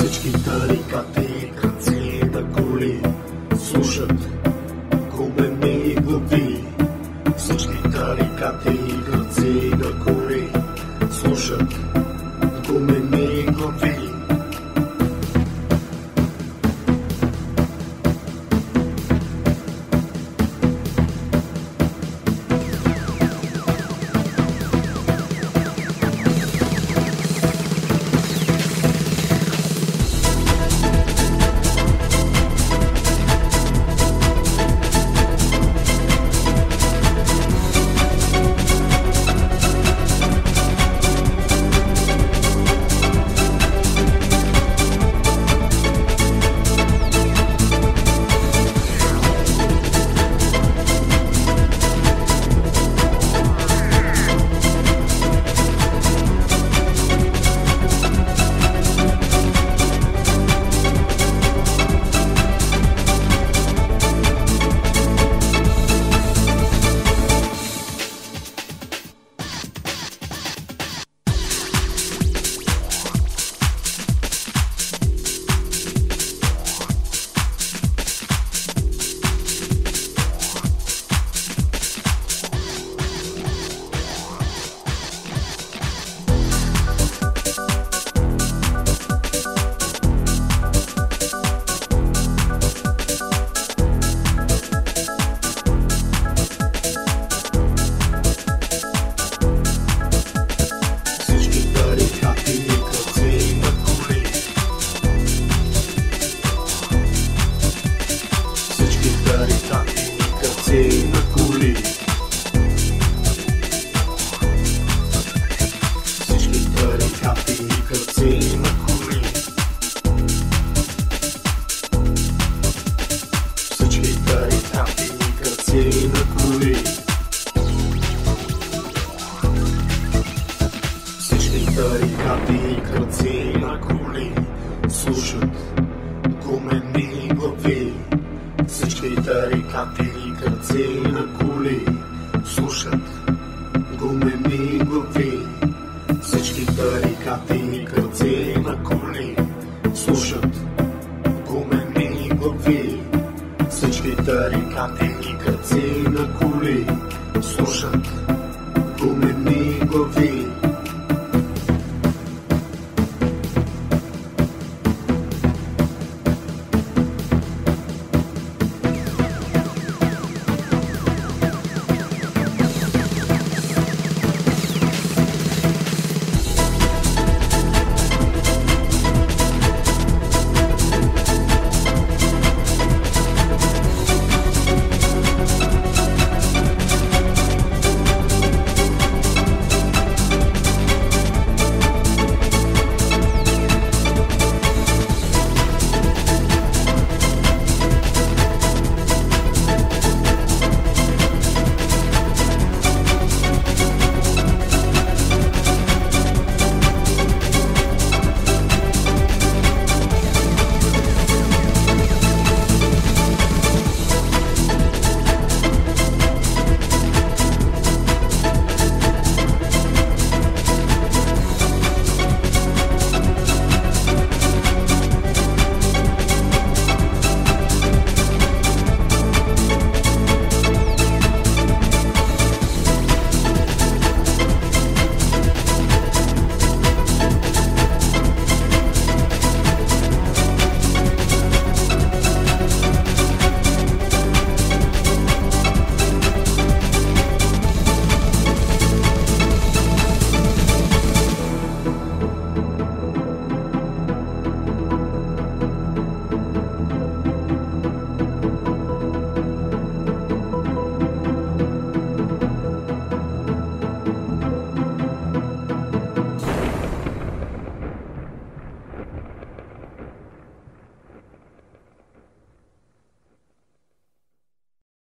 Всички тарикати се на коли. Всички пари капи и капци на коли. Всички пари капи и капци на коли. Всички пари капи и капци на. Слушат гумени глави. Всички тарикати Тъци на кули слушат гумени глави. Всички тарикати кръци на кули слушат гумени глави. Всички тарикати кръци на кули слушат